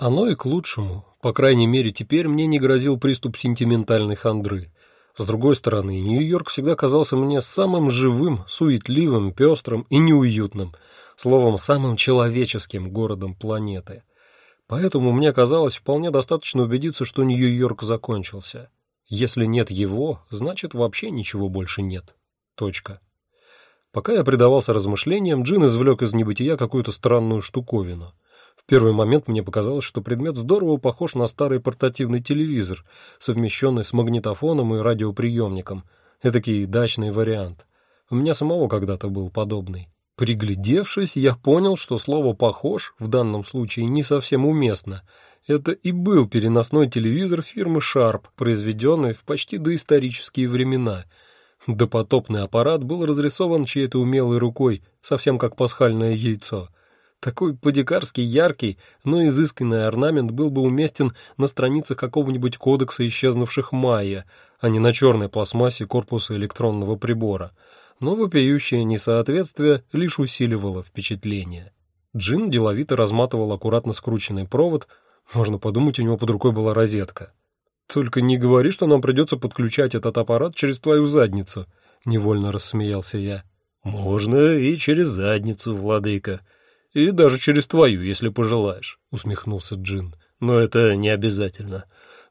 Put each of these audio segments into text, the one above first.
Оно и к лучшему. По крайней мере, теперь мне не грозил приступ сентиментальной хандры. С другой стороны, Нью-Йорк всегда казался мне самым живым, суетливым, пестрым и неуютным, словом, самым человеческим городом планеты. Поэтому мне казалось вполне достаточно убедиться, что Нью-Йорк закончился. Если нет его, значит вообще ничего больше нет. Точка. Пока я предавался размышлениям, Джин извлек из небытия какую-то странную штуковину. Первый момент мне показалось, что предмет здорово похож на старый портативный телевизор, совмещенный с магнитофоном и радиоприемником. Этакий дачный вариант. У меня самого когда-то был подобный. Приглядевшись, я понял, что слово «похож» в данном случае не совсем уместно. Это и был переносной телевизор фирмы Sharp, произведенный в почти доисторические времена. Допотопный аппарат был разрисован чьей-то умелой рукой, совсем как пасхальное яйцо. Такой по-дикарски яркий, но изысканный орнамент был бы уместен на страницах какого-нибудь кодекса исчезнувших майя, а не на черной пластмассе корпуса электронного прибора — но вопиющее несоответствие лишь усиливало впечатление. Джин деловито разматывал аккуратно скрученный провод, можно подумать, у него под рукой была розетка. «Только не говори, что нам придется подключать этот аппарат через твою задницу», — невольно рассмеялся я. «Можно и через задницу, владыка, и даже через твою, если пожелаешь», — усмехнулся Джин. «Но это не обязательно.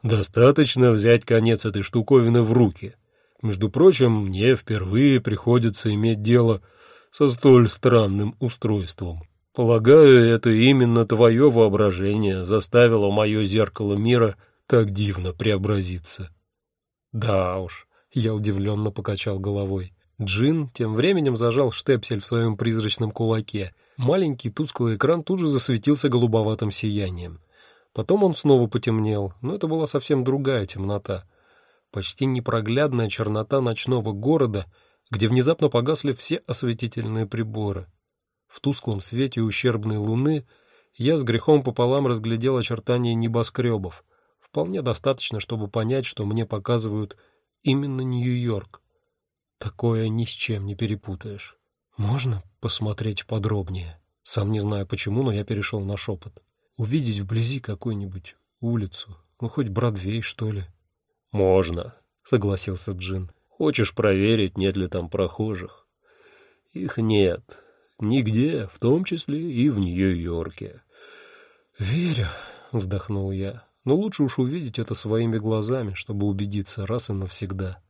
Достаточно взять конец этой штуковины в руки». Между прочим, мне впервые приходится иметь дело со столь странным устройством. Полагаю, это именно твое воображение заставило мое зеркало мира так дивно преобразиться. Да уж, я удивленно покачал головой. Джин тем временем зажал штепсель в своем призрачном кулаке. Маленький тусклый экран тут же засветился голубоватым сиянием. Потом он снова потемнел, но это была совсем другая темнота — почти непроглядная чернота ночного города, где внезапно погасли все осветительные приборы. В тусклом свете ущербной луны я с грехом пополам разглядел очертания небоскребов. Вполне достаточно, чтобы понять, что мне показывают именно Нью-Йорк. Такое ни с чем не перепутаешь. Можно посмотреть подробнее? Сам не знаю почему, но я перешел на шепот. Увидеть вблизи какую-нибудь улицу, ну хоть Бродвей, что ли. «Можно», — согласился Джин. «Хочешь проверить, нет ли там прохожих?» «Их нет. Нигде, в том числе и в Нью-Йорке». «Верю», — вздохнул я. «Но лучше уж увидеть это своими глазами, чтобы убедиться раз и навсегда».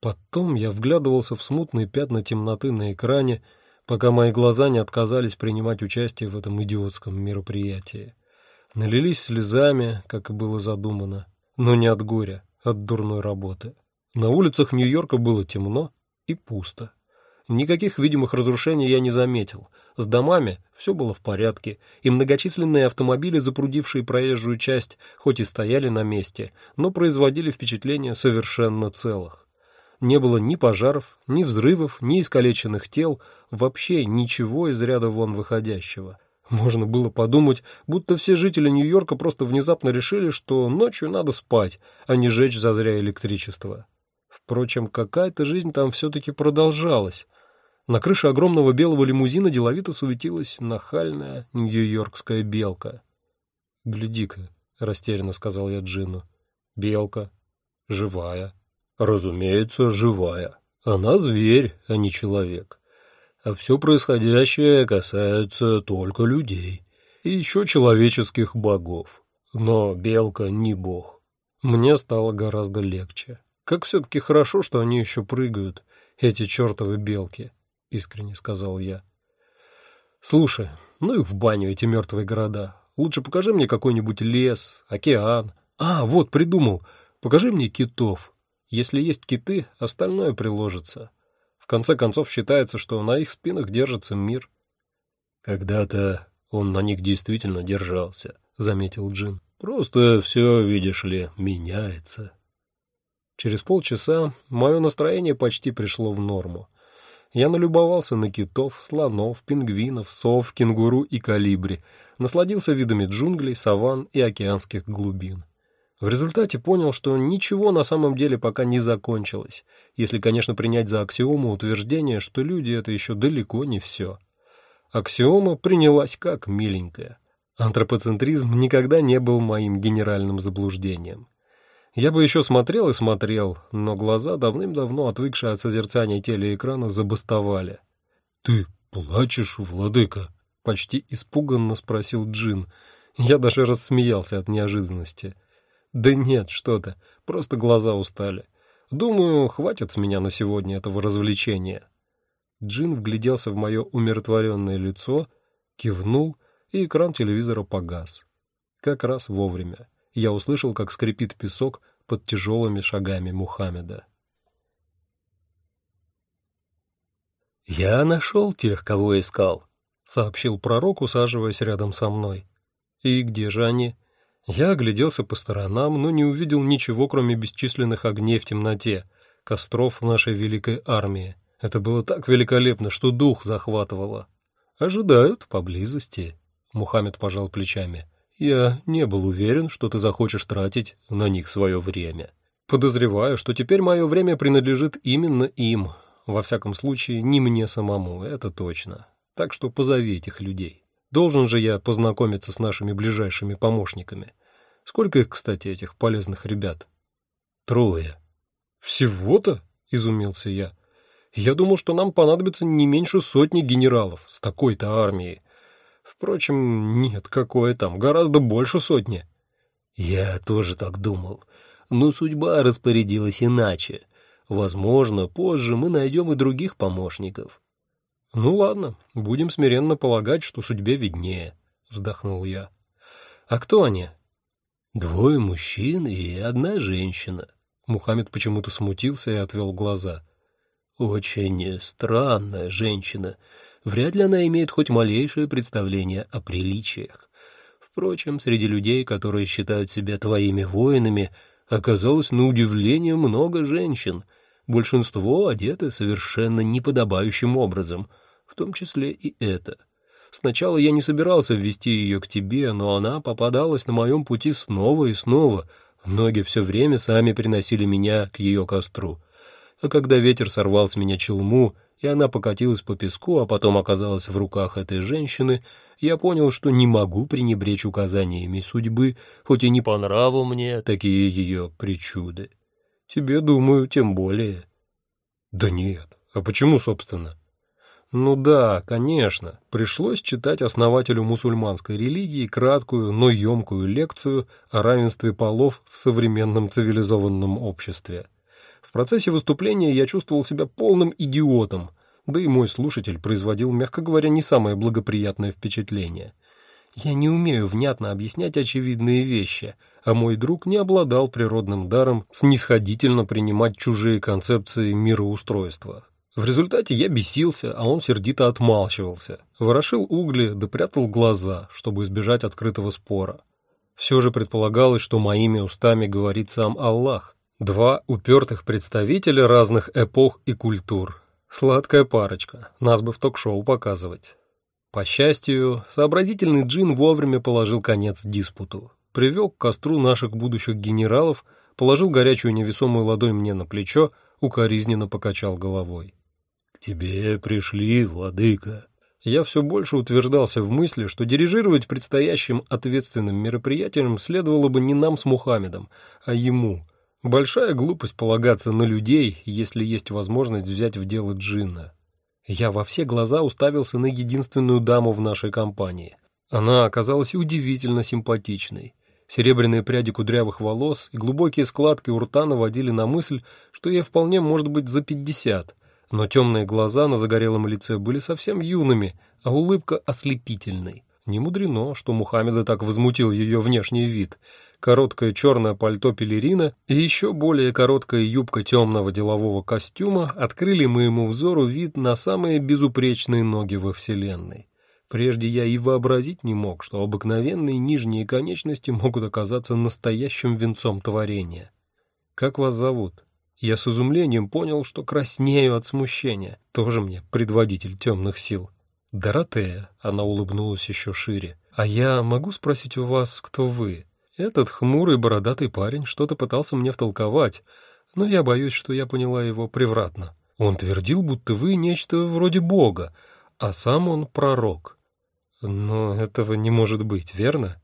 Потом я вглядывался в смутные пятна темноты на экране, пока мои глаза не отказались принимать участие в этом идиотском мероприятии. Налились слезами, как и было задумано, но не от горя, от дурной работы. На улицах Нью-Йорка было темно и пусто. Никаких видимых разрушений я не заметил. С домами все было в порядке, и многочисленные автомобили, запрудившие проезжую часть, хоть и стояли на месте, но производили впечатление совершенно целых. Не было ни пожаров, ни взрывов, ни искалеченных тел, вообще ничего из ряда вон выходящего. Можно было подумать, будто все жители Нью-Йорка просто внезапно решили, что ночью надо спать, а не жечь зазря электричество. Впрочем, какая-то жизнь там все-таки продолжалась. На крыше огромного белого лимузина деловито суетилась нахальная нью-йоркская белка. «Гляди-ка», — растерянно сказал я Джину, — «белка. Живая». «Разумеется, живая. Она зверь, а не человек а все происходящее касается только людей и еще человеческих богов. Но белка не бог. Мне стало гораздо легче. Как все-таки хорошо, что они еще прыгают, эти чертовы белки, — искренне сказал я. Слушай, ну и в баню эти мертвые города. Лучше покажи мне какой-нибудь лес, океан. А, вот, придумал. Покажи мне китов. Если есть киты, остальное приложится конце концов считается, что на их спинах держится мир. Когда-то он на них действительно держался, заметил Джин. Просто все, видишь ли, меняется. Через полчаса мое настроение почти пришло в норму. Я налюбовался на китов, слонов, пингвинов, сов, кенгуру и калибри, насладился видами джунглей, саван и океанских глубин. В результате понял, что ничего на самом деле пока не закончилось, если, конечно, принять за аксиому утверждение, что люди — это еще далеко не все. Аксиома принялась как миленькая. Антропоцентризм никогда не был моим генеральным заблуждением. Я бы еще смотрел и смотрел, но глаза, давным-давно отвыкшие от созерцания телеэкрана, забастовали. «Ты плачешь, владыка?» — почти испуганно спросил Джин. Я даже рассмеялся от неожиданности. «Да нет, что-то, просто глаза устали. Думаю, хватит с меня на сегодня этого развлечения». Джин вгляделся в мое умиротворенное лицо, кивнул — и экран телевизора погас. Как раз вовремя. Я услышал, как скрипит песок под тяжелыми шагами Мухаммеда. «Я нашел тех, кого искал», — сообщил пророк, усаживаясь рядом со мной. «И где же они?» Я огляделся по сторонам, но не увидел ничего, кроме бесчисленных огней в темноте, костров нашей великой армии. Это было так великолепно, что дух захватывало. Ожидают поблизости. Мухаммед пожал плечами. «Я не был уверен, что ты захочешь тратить на них свое время. Подозреваю, что теперь мое время принадлежит именно им. Во всяком случае, не мне самому, это точно. Так что позови этих людей. Должен же я познакомиться с нашими ближайшими помощниками. Сколько их, кстати, этих полезных ребят?» «Трое». «Всего-то?» — изумился я. «Я думал, что нам понадобится не меньше сотни генералов с такой-то армией. Впрочем, нет, какое там, гораздо больше сотни. Я тоже так думал, но судьба распорядилась иначе. Возможно, позже мы найдем и других помощников. Ну ладно, будем смиренно полагать, что судьбе виднее, вздохнул я. А кто они? Двое мужчин и одна женщина. Мухаммед почему-то смутился и отвел глаза. Очень странная женщина, вряд ли она имеет хоть малейшее представление о приличиях. Впрочем, среди людей, которые считают себя твоими воинами, оказалось на удивление много женщин. Большинство одеты совершенно неподобающим образом, в том числе и это. Сначала я не собирался ввести ее к тебе, но она попадалась на моем пути снова и снова. Ноги все время сами приносили меня к ее костру. А когда ветер сорвал с меня челму, и она покатилась по песку, а потом оказалась в руках этой женщины, я понял, что не могу пренебречь указаниями судьбы, хоть и не по нраву мне такие ее причуды. Тебе, думаю, тем более. Да нет. А почему, собственно? Ну да, конечно. Пришлось читать основателю мусульманской религии краткую, но емкую лекцию о равенстве полов в современном цивилизованном обществе. В процессе выступления я чувствовал себя полным идиотом, да и мой слушатель производил, мягко говоря, не самое благоприятное впечатление. Я не умею внятно объяснять очевидные вещи, а мой друг не обладал природным даром снисходительно принимать чужие концепции мироустройства. В результате я бесился, а он сердито отмалчивался, ворошил угли да прятал глаза, чтобы избежать открытого спора. Все же предполагалось, что моими устами говорит сам Аллах, Два упертых представителя разных эпох и культур. Сладкая парочка, нас бы в ток-шоу показывать. По счастью, сообразительный Джин вовремя положил конец диспуту. Привел к костру наших будущих генералов, положил горячую невесомую ладонь мне на плечо, укоризненно покачал головой. «К тебе пришли, владыка». Я все больше утверждался в мысли, что дирижировать предстоящим ответственным мероприятием следовало бы не нам с Мухаммедом, а ему — Большая глупость полагаться на людей, если есть возможность взять в дело Джинна. Я во все глаза уставился на единственную даму в нашей компании. Она оказалась удивительно симпатичной. Серебряные пряди кудрявых волос и глубокие складки у рта наводили на мысль, что ей вполне может быть за пятьдесят, но темные глаза на загорелом лице были совсем юными, а улыбка ослепительной. Не мудрено, что Мухаммеда так возмутил ее внешний вид — короткое черное пальто пелерина и еще более короткая юбка темного делового костюма открыли моему взору вид на самые безупречные ноги во Вселенной. Прежде я и вообразить не мог, что обыкновенные нижние конечности могут оказаться настоящим венцом творения. «Как вас зовут?» Я с изумлением понял, что краснею от смущения. Тоже мне предводитель темных сил. «Доротея», — она улыбнулась еще шире. «А я могу спросить у вас, кто вы?» Этот хмурый бородатый парень что-то пытался мне втолковать, но я боюсь, что я поняла его превратно. Он твердил, будто вы нечто вроде бога, а сам он пророк. Но этого не может быть, верно?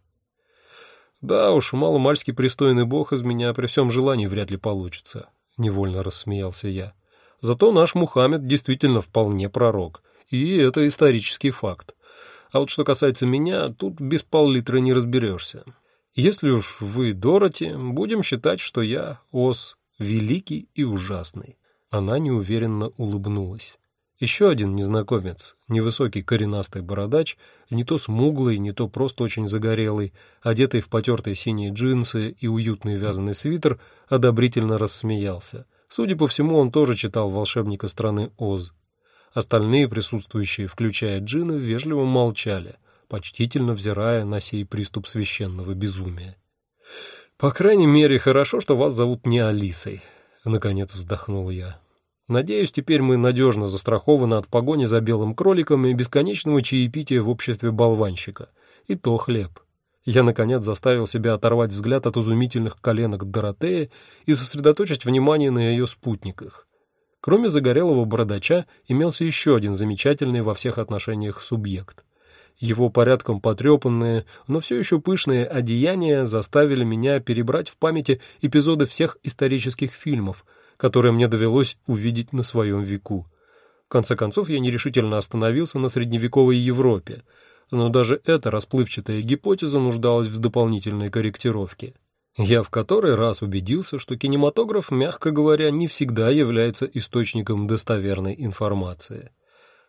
Да уж, маломальски пристойный бог из меня при всем желании вряд ли получится, невольно рассмеялся я. Зато наш Мухаммед действительно вполне пророк, и это исторический факт. А вот что касается меня, тут без пол-литра не разберешься. Если уж вы Дороти, будем считать, что я Ос, великий и ужасный. Она неуверенно улыбнулась. Еще один незнакомец, невысокий коренастый бородач, не то смуглый, не то просто очень загорелый, одетый в потертые синие джинсы и уютный вязаный свитер, одобрительно рассмеялся. Судя по всему, он тоже читал «Волшебника страны Оз». Остальные присутствующие, включая Джина, вежливо молчали, почтительно взирая на сей приступ священного безумия. «По крайней мере, хорошо, что вас зовут не Алисой», — наконец вздохнул я. Надеюсь, теперь мы надежно застрахованы от погони за белым кроликом и бесконечного чаепития в обществе болванщика. И то хлеб. Я, наконец, заставил себя оторвать взгляд от изумительных коленок Доротеи и сосредоточить внимание на ее спутниках. Кроме загорелого бородача, имелся еще один замечательный во всех отношениях субъект. Его порядком потрепанные, но все еще пышные одеяния заставили меня перебрать в памяти эпизоды всех исторических фильмов — которое мне довелось увидеть на своем веку. В конце концов, я нерешительно остановился на средневековой Европе, но даже эта расплывчатая гипотеза нуждалась в дополнительной корректировке. Я в который раз убедился, что кинематограф, мягко говоря, не всегда является источником достоверной информации.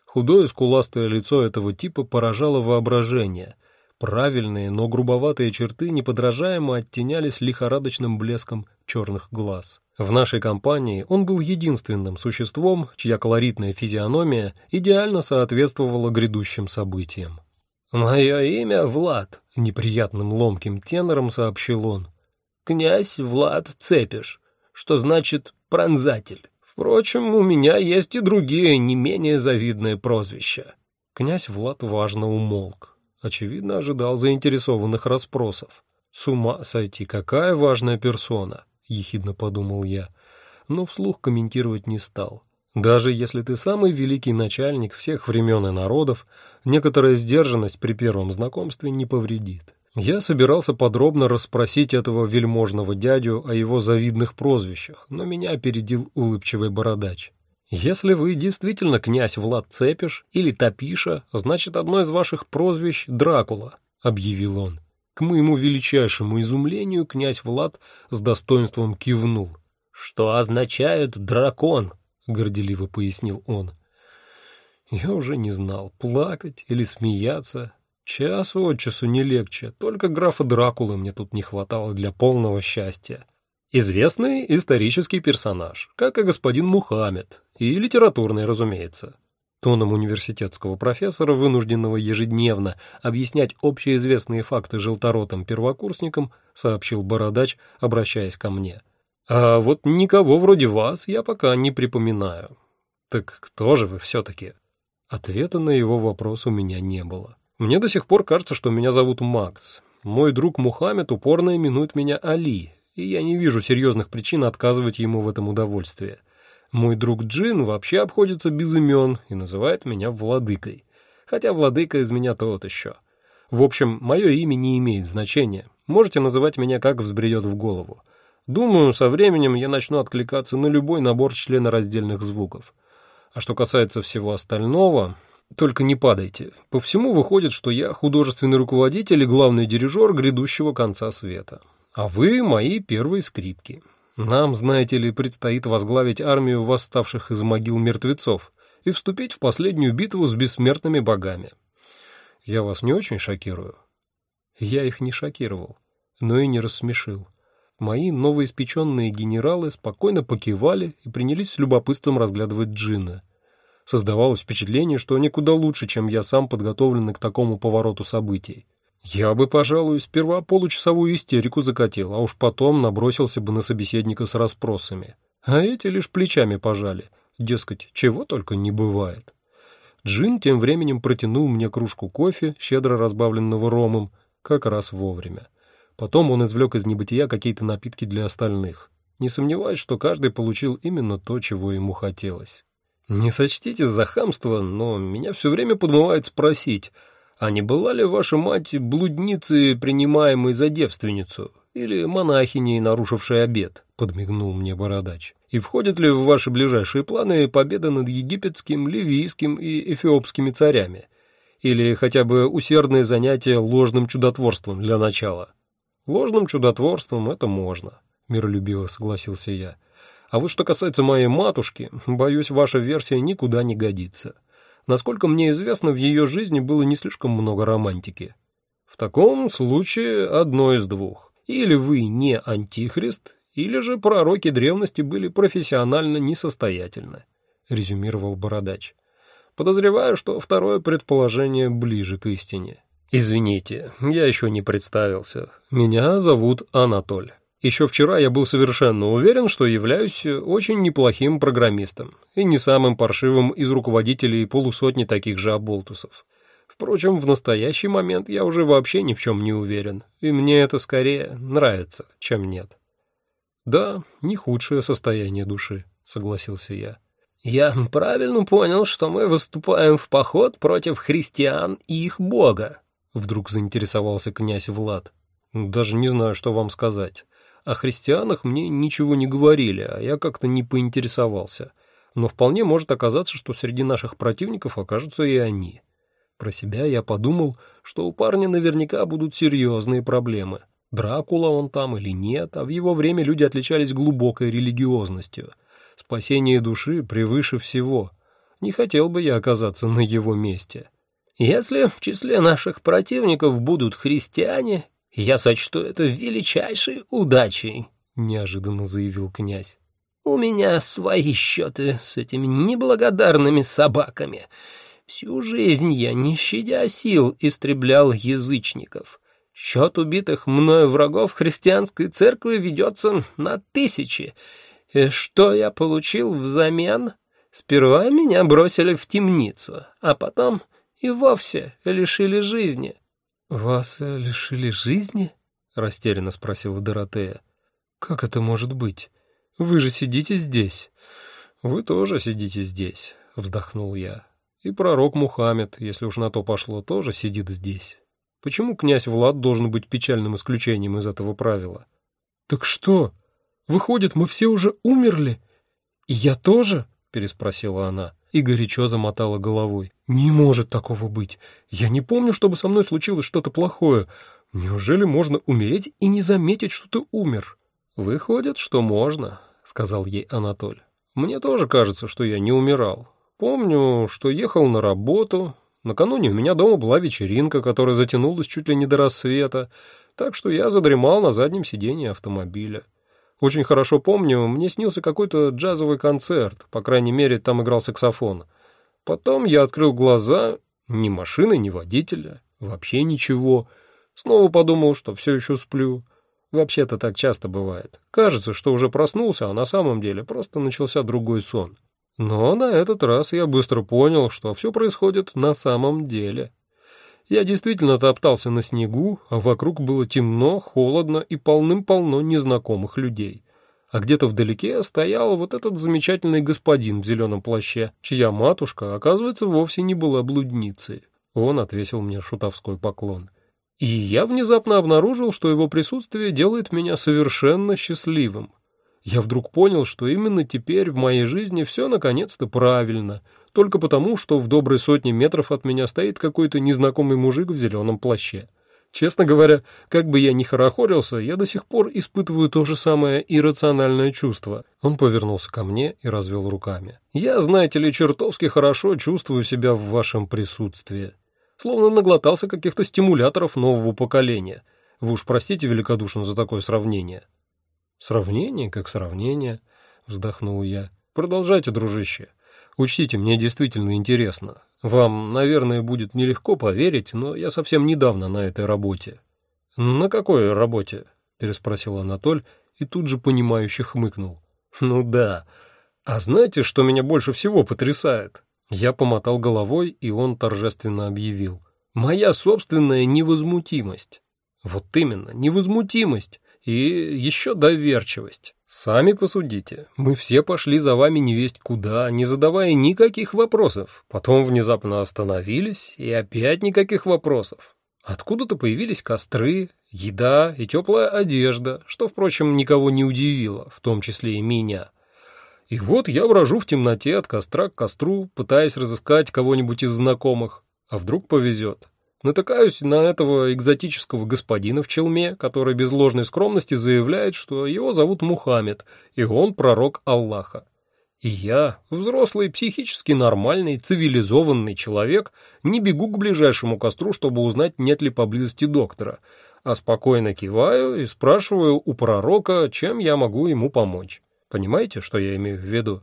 Худое скуластое лицо этого типа поражало воображение. Правильные, но грубоватые черты неподражаемо оттенялись лихорадочным блеском черных глаз. В нашей компании он был единственным существом, чья колоритная физиономия идеально соответствовала грядущим событиям. «Мое имя Влад», — неприятным ломким тенором сообщил он. «Князь Влад Цепиш, что значит «пронзатель». Впрочем, у меня есть и другие, не менее завидные прозвища». Князь Влад важно умолк. Очевидно, ожидал заинтересованных расспросов. С ума сойти, какая важная персона. — ехидно подумал я, но вслух комментировать не стал. Даже если ты самый великий начальник всех времен и народов, некоторая сдержанность при первом знакомстве не повредит. Я собирался подробно расспросить этого вельможного дядю о его завидных прозвищах, но меня опередил улыбчивый бородач. «Если вы действительно князь Влад Цепиш или Топиша, значит, одно из ваших прозвищ — Дракула», — объявил он. К моему величайшему изумлению князь Влад с достоинством кивнул. «Что означает дракон?» — горделиво пояснил он. Я уже не знал, плакать или смеяться. Час от часу не легче, только графа Дракулы мне тут не хватало для полного счастья. Известный исторический персонаж, как и господин Мухаммед, и литературный, разумеется. Тоном университетского профессора, вынужденного ежедневно объяснять общеизвестные факты желторотым первокурсникам, сообщил Бородач, обращаясь ко мне. «А вот никого вроде вас я пока не припоминаю. Так кто же вы все-таки?» Ответа на его вопрос у меня не было. Мне до сих пор кажется, что меня зовут Макс. Мой друг Мухаммед упорно именует меня Али, и я не вижу серьезных причин отказывать ему в этом удовольствии. Мой друг Джин вообще обходится без имен и называет меня владыкой. Хотя владыка из меня тот еще. В общем, мое имя не имеет значения. Можете называть меня как взбредет в голову. Думаю, со временем я начну откликаться на любой набор членораздельных звуков. А что касается всего остального, только не падайте. По всему выходит, что я художественный руководитель и главный дирижер грядущего конца света. А вы мои первые скрипки. Нам, знаете ли, предстоит возглавить армию восставших из могил мертвецов и вступить в последнюю битву с бессмертными богами. Я вас не очень шокирую? Я их не шокировал, но и не рассмешил. Мои новоиспеченные генералы спокойно покивали и принялись с любопытством разглядывать Джина. Создавалось впечатление, что они куда лучше, чем я сам подготовленный к такому повороту событий. Я бы, пожалуй, сперва получасовую истерику закатил, а уж потом набросился бы на собеседника с расспросами. А эти лишь плечами пожали. Дескать, чего только не бывает. Джин тем временем протянул мне кружку кофе, щедро разбавленного ромом, как раз вовремя. Потом он извлек из небытия какие-то напитки для остальных. Не сомневаюсь, что каждый получил именно то, чего ему хотелось. Не сочтите за хамство, но меня все время подмывает спросить — А не была ли ваша мать блудницей, принимаемой за девственницу, или монахиней, нарушившей обет?» — подмигнул мне бородач. «И входит ли в ваши ближайшие планы победа над египетским, ливийским и эфиопскими царями? Или хотя бы усердное занятие ложным чудотворством для начала?» «Ложным чудотворством это можно», — миролюбиво согласился я. «А вот что касается моей матушки, боюсь, ваша версия никуда не годится. Насколько мне известно, в ее жизни было не слишком много романтики. В таком случае одно из двух. Или вы не антихрист, или же пророки древности были профессионально несостоятельны, резюмировал Бородач. Подозреваю, что второе предположение ближе к истине. Извините, я еще не представился. Меня зовут Анатоль. Еще вчера я был совершенно уверен, что являюсь очень неплохим программистом и не самым паршивым из руководителей полусотни таких же оболтусов. Впрочем, в настоящий момент я уже вообще ни в чем не уверен, и мне это скорее нравится, чем нет. «Да, не худшее состояние души», — согласился я. «Я правильно понял, что мы выступаем в поход против христиан и их бога?» Вдруг заинтересовался князь Влад. «Даже не знаю, что вам сказать. О христианах мне ничего не говорили, а я как-то не поинтересовался. Но вполне может оказаться, что среди наших противников окажутся и они. Про себя я подумал, что у парня наверняка будут серьезные проблемы. Дракула он там или нет, а в его время люди отличались глубокой религиозностью. Спасение души превыше всего. Не хотел бы я оказаться на его месте. Если в числе наших противников будут христиане, «Я сочту это величайшей удачей», — неожиданно заявил князь. «У меня свои счеты с этими неблагодарными собаками. Всю жизнь я, не щадя сил, истреблял язычников. Счет убитых мною врагов христианской церкви ведется на тысячи. И что я получил взамен? Сперва меня бросили в темницу, а потом и вовсе лишили жизни». «Вас э, лишили жизни?» — растерянно спросила Доротея. «Как это может быть? Вы же сидите здесь». «Вы тоже сидите здесь», — вздохнул я. «И пророк Мухаммед, если уж на то пошло, тоже сидит здесь. Почему князь Влад должен быть печальным исключением из этого правила?» «Так что? Выходит, мы все уже умерли? И я тоже?» — переспросила она и горячо замотала головой. «Не может такого быть. Я не помню, чтобы со мной случилось что-то плохое. Неужели можно умереть и не заметить, что ты умер?» «Выходит, что можно», — сказал ей Анатоль. «Мне тоже кажется, что я не умирал. Помню, что ехал на работу. Накануне у меня дома была вечеринка, которая затянулась чуть ли не до рассвета, так что я задремал на заднем сиденье автомобиля. Очень хорошо помню, мне снился какой-то джазовый концерт, по крайней мере, там играл саксофон. Потом я открыл глаза, ни машины, ни водителя, вообще ничего. Снова подумал, что все еще сплю. Вообще-то так часто бывает. Кажется, что уже проснулся, а на самом деле просто начался другой сон. Но на этот раз я быстро понял, что все происходит на самом деле. Я действительно топтался на снегу, а вокруг было темно, холодно и полным-полно незнакомых людей. А где-то вдалеке стоял вот этот замечательный господин в зеленом плаще, чья матушка, оказывается, вовсе не была блудницей. Он отвесил мне шутовской поклон. И я внезапно обнаружил, что его присутствие делает меня совершенно счастливым. Я вдруг понял, что именно теперь в моей жизни все наконец-то правильно — только потому, что в доброй сотне метров от меня стоит какой-то незнакомый мужик в зеленом плаще. Честно говоря, как бы я ни хорохорился, я до сих пор испытываю то же самое иррациональное чувство. Он повернулся ко мне и развел руками. «Я, знаете ли, чертовски хорошо чувствую себя в вашем присутствии. Словно наглотался каких-то стимуляторов нового поколения. Вы уж простите великодушно за такое сравнение». «Сравнение как сравнение», — вздохнул я. «Продолжайте, дружище. Учтите, мне действительно интересно. Вам, наверное, будет нелегко поверить, но я совсем недавно на этой работе». «На какой работе?» — переспросил Анатоль и тут же понимающе хмыкнул. «Ну да. А знаете, что меня больше всего потрясает?» Я помотал головой, и он торжественно объявил. «Моя собственная невозмутимость». «Вот именно, невозмутимость и еще доверчивость. Сами посудите. Мы все пошли за вами невесть куда, не задавая никаких вопросов. Потом внезапно остановились, и опять никаких вопросов. Откуда-то появились костры, еда и теплая одежда, что, впрочем, никого не удивило, в том числе и меня. И вот я брожу в темноте от костра к костру, пытаясь разыскать кого-нибудь из знакомых. А вдруг повезет? Натыкаюсь на этого экзотического господина в челме, который без ложной скромности заявляет, что его зовут Мухаммед, и он пророк Аллаха. И я, взрослый, психически нормальный, цивилизованный человек, не бегу к ближайшему костру, чтобы узнать, нет ли поблизости доктора, а спокойно киваю и спрашиваю у пророка, чем я могу ему помочь. Понимаете, что я имею в виду?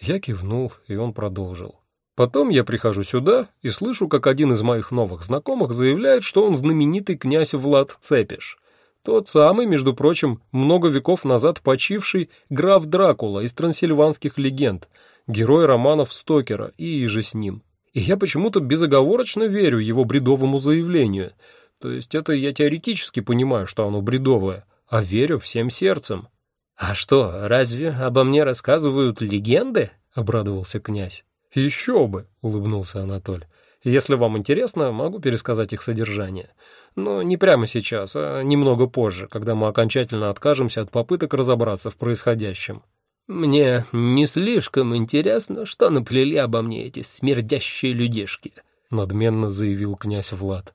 Я кивнул, и он продолжил. Потом я прихожу сюда и слышу, как один из моих новых знакомых заявляет, что он знаменитый князь Влад Цепиш. Тот самый, между прочим, много веков назад почивший граф Дракула из трансильванских легенд, герой романов Стокера и же с ним. И я почему-то безоговорочно верю его бредовому заявлению. То есть это я теоретически понимаю, что оно бредовое, а верю всем сердцем. «А что, разве обо мне рассказывают легенды?» — обрадовался князь. «Еще бы!» — улыбнулся Анатоль. «Если вам интересно, могу пересказать их содержание. Но не прямо сейчас, а немного позже, когда мы окончательно откажемся от попыток разобраться в происходящем». «Мне не слишком интересно, что наплели обо мне эти смердящие людишки», — надменно заявил князь Влад.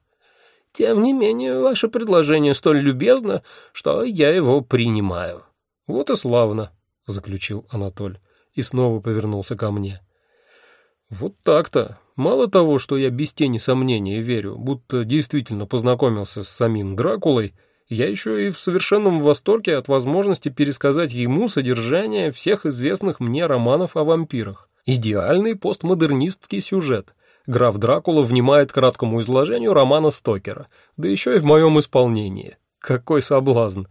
«Тем не менее, ваше предложение столь любезно, что я его принимаю». «Вот и славно», — заключил Анатоль и снова повернулся ко мне. «Вот так-то. Мало того, что я без тени сомнения верю, будто действительно познакомился с самим Дракулой, я еще и в совершенном восторге от возможности пересказать ему содержание всех известных мне романов о вампирах. Идеальный постмодернистский сюжет. Граф Дракула внимает краткому изложению романа Стокера, да еще и в моем исполнении. Какой соблазн!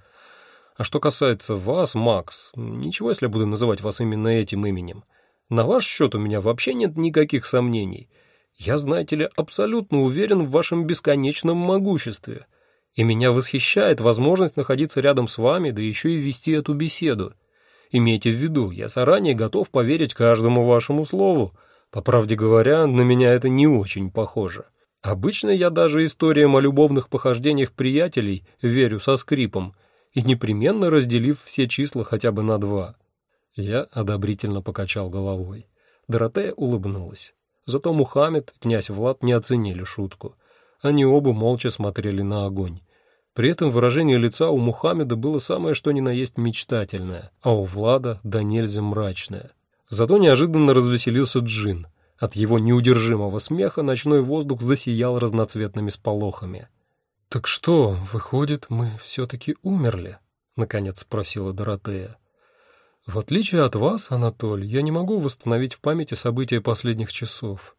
А что касается вас, Макс, ничего, если буду называть вас именно этим именем. На ваш счет у меня вообще нет никаких сомнений. Я, знаете ли, абсолютно уверен в вашем бесконечном могуществе. И меня восхищает возможность находиться рядом с вами, да еще и вести эту беседу. Имейте в виду, я заранее готов поверить каждому вашему слову. По правде говоря, на меня это не очень похоже. Обычно я даже историям о любовных похождениях приятелей верю со скрипом, и непременно разделив все числа хотя бы на два. Я одобрительно покачал головой. Доротея улыбнулась. Зато Мухаммед и князь Влад не оценили шутку. Они оба молча смотрели на огонь. При этом выражение лица у Мухаммеда было самое что ни на есть мечтательное, а у Влада да нельзя мрачное. Зато неожиданно развеселился Джин. От его неудержимого смеха ночной воздух засиял разноцветными сполохами. «Так что, выходит, мы все-таки умерли?» — наконец спросила Доротея. «В отличие от вас, Анатоль, я не могу восстановить в памяти события последних часов.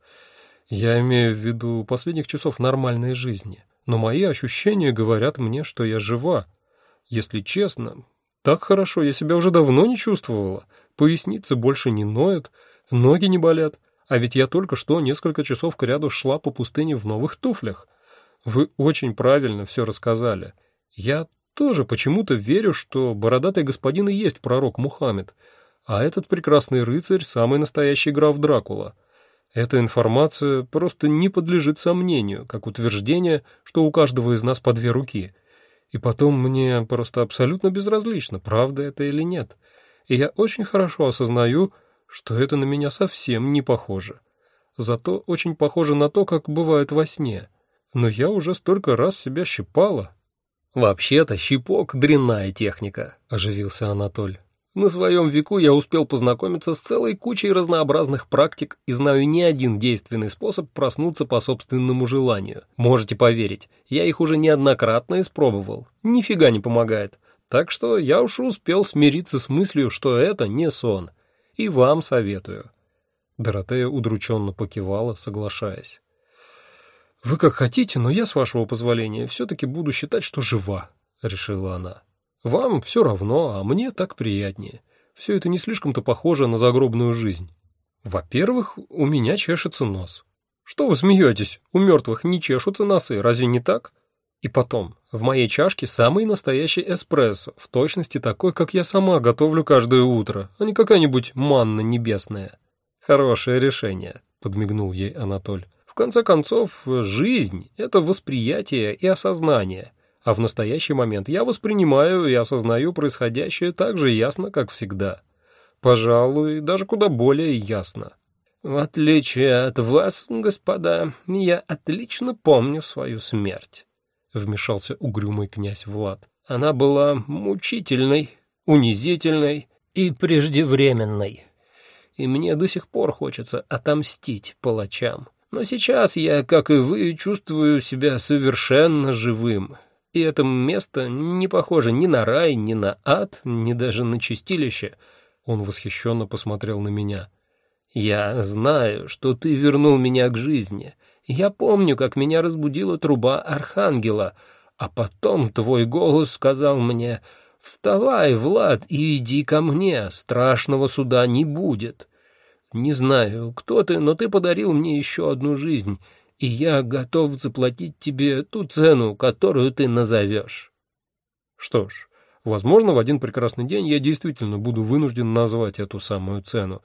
Я имею в виду последних часов нормальной жизни, но мои ощущения говорят мне, что я жива. Если честно, так хорошо я себя уже давно не чувствовала. Поясницы больше не ноют, ноги не болят, а ведь я только что несколько часов кряду шла по пустыне в новых туфлях». Вы очень правильно все рассказали. Я тоже почему-то верю, что бородатый господин и есть пророк Мухаммед, а этот прекрасный рыцарь — самый настоящий граф Дракула. Эта информация просто не подлежит сомнению, как утверждение, что у каждого из нас по две руки. И потом мне просто абсолютно безразлично, правда это или нет. И я очень хорошо осознаю, что это на меня совсем не похоже. Зато очень похоже на то, как бывает во сне — но я уже столько раз себя щипала». «Вообще-то щипок — дрянная техника», — оживился Анатоль. «На своем веку я успел познакомиться с целой кучей разнообразных практик и знаю не один действенный способ проснуться по собственному желанию. Можете поверить, я их уже неоднократно испробовал. Нифига не помогает. Так что я уж успел смириться с мыслью, что это не сон. И вам советую». Доротея удрученно покивала, соглашаясь. «Вы как хотите, но я, с вашего позволения, все-таки буду считать, что жива», — решила она. «Вам все равно, а мне так приятнее. Все это не слишком-то похоже на загробную жизнь. Во-первых, у меня чешется нос. Что вы смеетесь? У мертвых не чешутся носы, разве не так? И потом, в моей чашке самый настоящий эспрессо, в точности такой, как я сама готовлю каждое утро, а не какая-нибудь манна небесная. Хорошее решение, подмигнул ей Анатоль. Конце концов, жизнь — это восприятие и осознание, а в настоящий момент я воспринимаю и осознаю происходящее так же ясно, как всегда. Пожалуй, даже куда более ясно. В отличие от вас, господа, я отлично помню свою смерть, вмешался угрюмый князь Влад. Она была мучительной, унизительной и преждевременной. И мне до сих пор хочется отомстить палачам. Но сейчас я, как и вы, чувствую себя совершенно живым. И это место не похоже ни на рай, ни на ад, ни даже на чистилище. Он восхищенно посмотрел на меня. «Я знаю, что ты вернул меня к жизни. Я помню, как меня разбудила труба архангела, а потом твой голос сказал мне «Вставай, Влад, и иди ко мне, страшного суда не будет». Не знаю, кто ты, но ты подарил мне еще одну жизнь, и я готов заплатить тебе ту цену, которую ты назовешь». Что ж, возможно, в один прекрасный день я действительно буду вынужден назвать эту самую цену,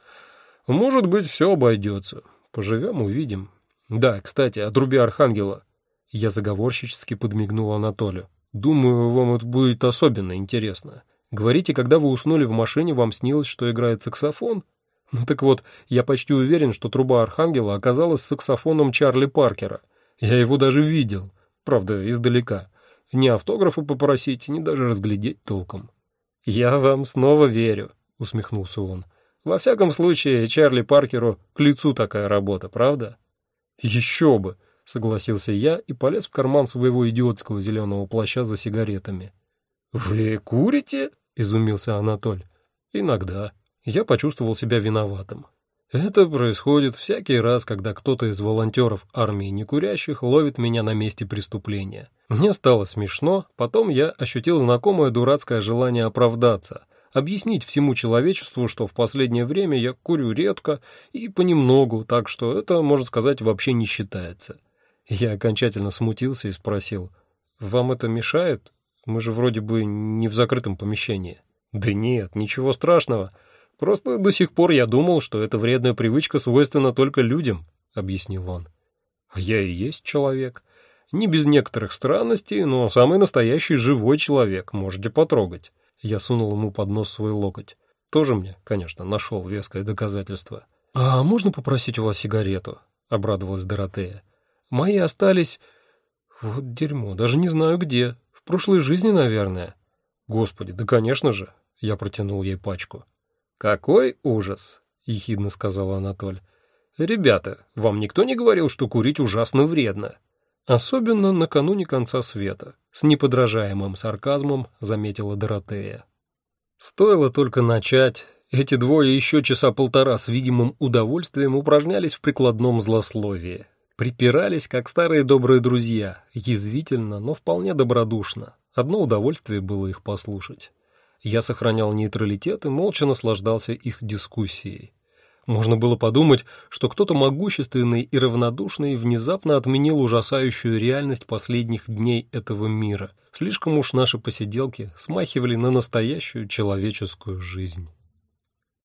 может быть, все обойдется. Поживем, увидим. Да, кстати, о трубе Архангела. Я заговорщически подмигнул Анатолию. Думаю, вам это будет особенно интересно. Говорите, когда вы уснули в машине, вам снилось, что играет саксофон? Ну так вот, я почти уверен, что труба Архангела оказалась саксофоном Чарли Паркера. Я его даже видел. Правда, издалека. Ни автографа попросить, ни даже разглядеть толком. «Я вам снова верю», — усмехнулся он. Во всяком случае, Чарли Паркеру к лицу такая работа, правда? Еще бы, согласился я и полез в карман своего идиотского зеленого плаща за сигаретами. Вы курите? изумился Анатоль. Иногда. Я почувствовал себя виноватым. Это происходит всякий раз, когда кто-то из волонтеров армии некурящих ловит меня на месте преступления. Мне стало смешно, потом я ощутил знакомое дурацкое желание оправдаться, объяснить всему человечеству, что в последнее время я курю редко и понемногу, так что это, можно сказать, вообще не считается. Я окончательно смутился и спросил, «Вам это мешает? Мы же вроде бы не в закрытом помещении». «Да нет, ничего страшного. Просто до сих пор я думал, что эта вредная привычка свойственна только людям», — объяснил он. «А я и есть человек. Не без некоторых странностей, но самый настоящий живой человек, можете потрогать». Я сунул ему под нос свой локоть. Тоже мне, конечно, нашел веское доказательство. «А можно попросить у вас сигарету?» — обрадовалась Доротея. «Мои остались... Вот дерьмо, даже не знаю где. В прошлой жизни, наверное». «Господи, да конечно же!» — я протянул ей пачку. «Какой ужас!» — ехидно сказал Анатоль. «Ребята, вам никто не говорил, что курить ужасно вредно?» Особенно накануне конца света, с неподражаемым сарказмом заметила Доротея. Стоило только начать, эти двое еще часа полтора с видимым удовольствием упражнялись в прикладном злословии. Припирались, как старые добрые друзья, язвительно, но вполне добродушно. Одно удовольствие было их послушать. Я сохранял нейтралитет и молча наслаждался их дискуссией. Можно было подумать, что кто-то могущественный и равнодушный внезапно отменил ужасающую реальность последних дней этого мира. Слишком уж наши посиделки смахивали на настоящую человеческую жизнь.